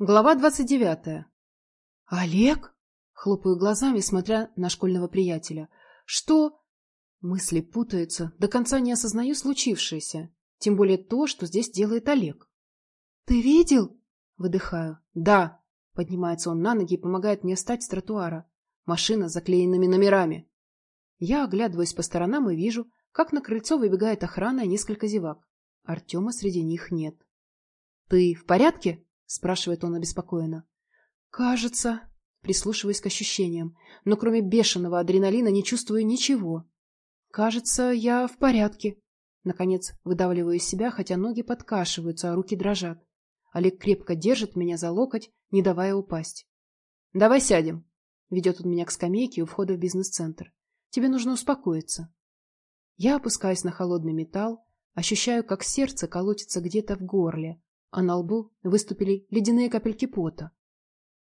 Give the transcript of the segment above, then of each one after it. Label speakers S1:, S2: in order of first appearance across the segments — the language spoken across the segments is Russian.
S1: Глава двадцать девятая. «Олег?» — хлопаю глазами, смотря на школьного приятеля. «Что?» Мысли путаются, до конца не осознаю случившееся. Тем более то, что здесь делает Олег. «Ты видел?» — выдыхаю. «Да!» — поднимается он на ноги и помогает мне встать с тротуара. Машина с заклеенными номерами. Я оглядываюсь по сторонам и вижу, как на крыльцо выбегает охрана и несколько зевак. Артема среди них нет. «Ты в порядке?» — спрашивает он обеспокоенно. «Кажется...» — прислушиваясь к ощущениям, но кроме бешеного адреналина не чувствую ничего. «Кажется, я в порядке». Наконец выдавливаю из себя, хотя ноги подкашиваются, а руки дрожат. Олег крепко держит меня за локоть, не давая упасть. «Давай сядем», — ведет он меня к скамейке у входа в бизнес-центр. «Тебе нужно успокоиться». Я опускаюсь на холодный металл, ощущаю, как сердце колотится где-то в горле, а на лбу выступили ледяные капельки пота.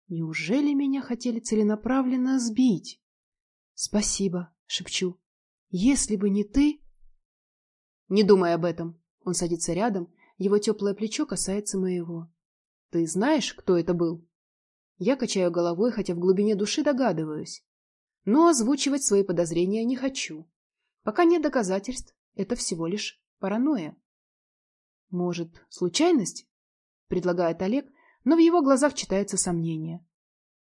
S1: Неужели меня хотели целенаправленно сбить? Спасибо, шепчу. Если бы не ты... Не думай об этом. Он садится рядом, его теплое плечо касается моего. Ты знаешь, кто это был? Я качаю головой, хотя в глубине души догадываюсь. Но озвучивать свои подозрения не хочу. Пока нет доказательств, это всего лишь паранойя. Может, случайность? Предлагает Олег, но в его глазах читается сомнение.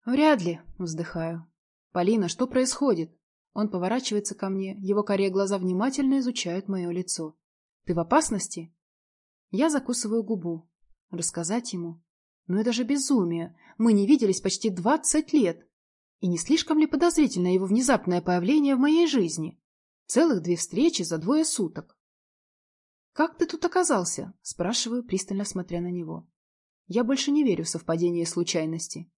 S1: Вряд ли, вздыхаю. Полина, что происходит? Он поворачивается ко мне, его корее глаза внимательно изучают мое лицо. Ты в опасности? Я закусываю губу. Рассказать ему? Но это же безумие. Мы не виделись почти двадцать лет. И не слишком ли подозрительно его внезапное появление в моей жизни? Целых две встречи за двое суток. «Как ты тут оказался?» – спрашиваю, пристально смотря на него. Я больше не верю в совпадение случайности.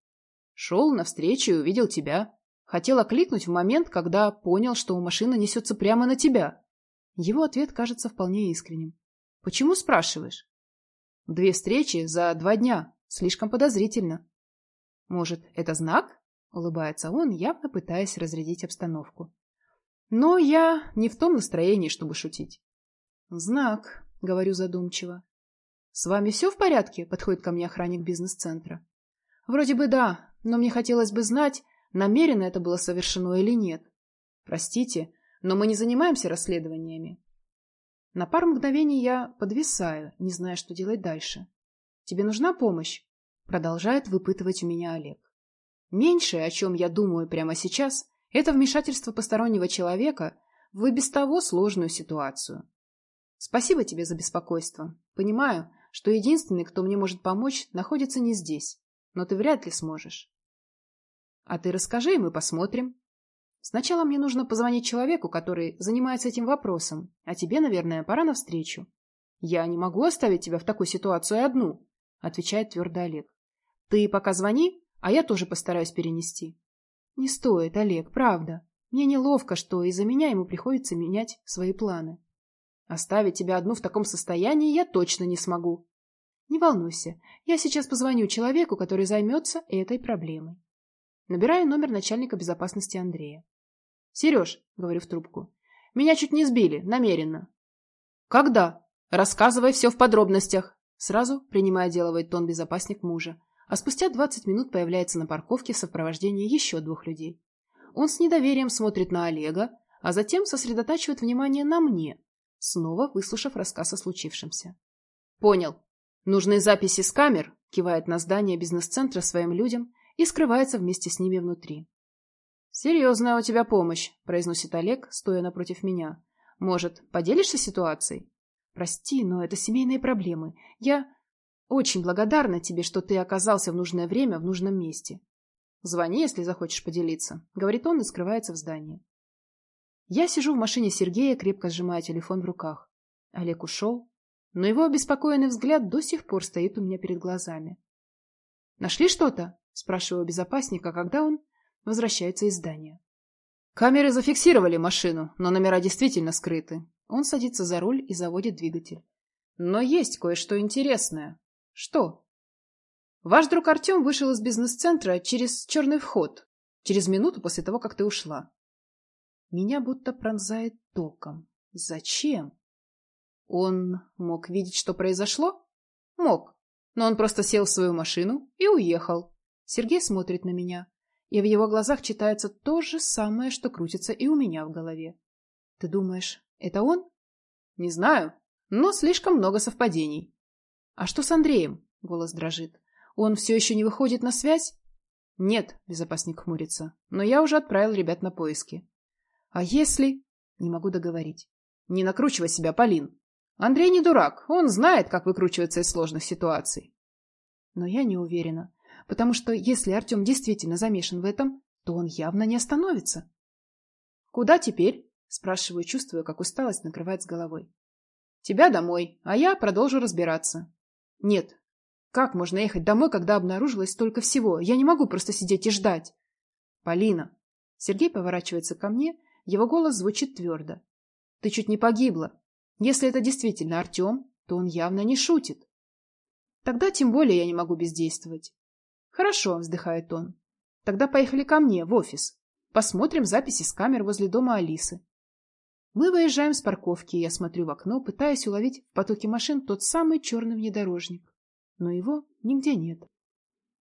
S1: Шел навстречу и увидел тебя. Хотел окликнуть в момент, когда понял, что у машины несется прямо на тебя. Его ответ кажется вполне искренним. Почему спрашиваешь? Две встречи за два дня. Слишком подозрительно. Может, это знак? Улыбается он, явно пытаясь разрядить обстановку. Но я не в том настроении, чтобы шутить. Знак, говорю задумчиво. «С вами все в порядке?» – подходит ко мне охранник бизнес-центра. «Вроде бы да, но мне хотелось бы знать, намеренно это было совершено или нет. Простите, но мы не занимаемся расследованиями». На пару мгновений я подвисаю, не зная, что делать дальше. «Тебе нужна помощь?» – продолжает выпытывать у меня Олег. Меньшее, о чем я думаю прямо сейчас, это вмешательство постороннего человека в и без того сложную ситуацию. Спасибо тебе за беспокойство. Понимаю, что единственный, кто мне может помочь, находится не здесь, но ты вряд ли сможешь. А ты расскажи, и мы посмотрим. Сначала мне нужно позвонить человеку, который занимается этим вопросом, а тебе, наверное, пора навстречу. Я не могу оставить тебя в такой ситуации одну, отвечает твердо Олег. Ты пока звони, а я тоже постараюсь перенести. Не стоит, Олег, правда. Мне неловко, что из-за меня ему приходится менять свои планы. Оставить тебя одну в таком состоянии я точно не смогу. Не волнуйся, я сейчас позвоню человеку, который займется этой проблемой. Набираю номер начальника безопасности Андрея. Сереж, говорю в трубку, меня чуть не сбили, намеренно. Когда? Рассказывай все в подробностях. Сразу принимая деловой тон безопасник мужа, а спустя двадцать минут появляется на парковке в сопровождении еще двух людей. Он с недоверием смотрит на Олега, а затем сосредотачивает внимание на мне, снова выслушав рассказ о случившемся. «Понял. Нужны записи с камер», кивает на здание бизнес-центра своим людям и скрывается вместе с ними внутри. «Серьезная у тебя помощь», – произносит Олег, стоя напротив меня. «Может, поделишься ситуацией?» «Прости, но это семейные проблемы. Я очень благодарна тебе, что ты оказался в нужное время в нужном месте. Звони, если захочешь поделиться», – говорит он и скрывается в здании. Я сижу в машине Сергея, крепко сжимая телефон в руках. Олег ушел, но его обеспокоенный взгляд до сих пор стоит у меня перед глазами. «Нашли что-то?» – спрашиваю безопасника, когда он возвращается из здания. Камеры зафиксировали машину, но номера действительно скрыты. Он садится за руль и заводит двигатель. Но есть кое-что интересное. Что? Ваш друг Артем вышел из бизнес-центра через черный вход, через минуту после того, как ты ушла. Меня будто пронзает током. Зачем? Он мог видеть, что произошло? Мог. Но он просто сел в свою машину и уехал. Сергей смотрит на меня, и в его глазах читается то же самое, что крутится и у меня в голове. Ты думаешь, это он? Не знаю, но слишком много совпадений. А что с Андреем? Голос дрожит. Он все еще не выходит на связь? Нет, безопасник хмурится, но я уже отправил ребят на поиски. А если... Не могу договорить. Не накручивай себя, Полин. Андрей не дурак, он знает, как выкручиваться из сложных ситуаций. Но я не уверена, потому что если Артем действительно замешан в этом, то он явно не остановится. «Куда теперь?» – спрашиваю, чувствуя, как усталость накрывает с головой. «Тебя домой, а я продолжу разбираться». «Нет. Как можно ехать домой, когда обнаружилось столько всего? Я не могу просто сидеть и ждать». «Полина». Сергей поворачивается ко мне, его голос звучит твердо. «Ты чуть не погибла. Если это действительно Артем, то он явно не шутит. Тогда тем более я не могу бездействовать. Хорошо, вздыхает он. Тогда поехали ко мне, в офис. Посмотрим записи с камер возле дома Алисы. Мы выезжаем с парковки, и я смотрю в окно, пытаясь уловить в потоке машин тот самый черный внедорожник. Но его нигде нет.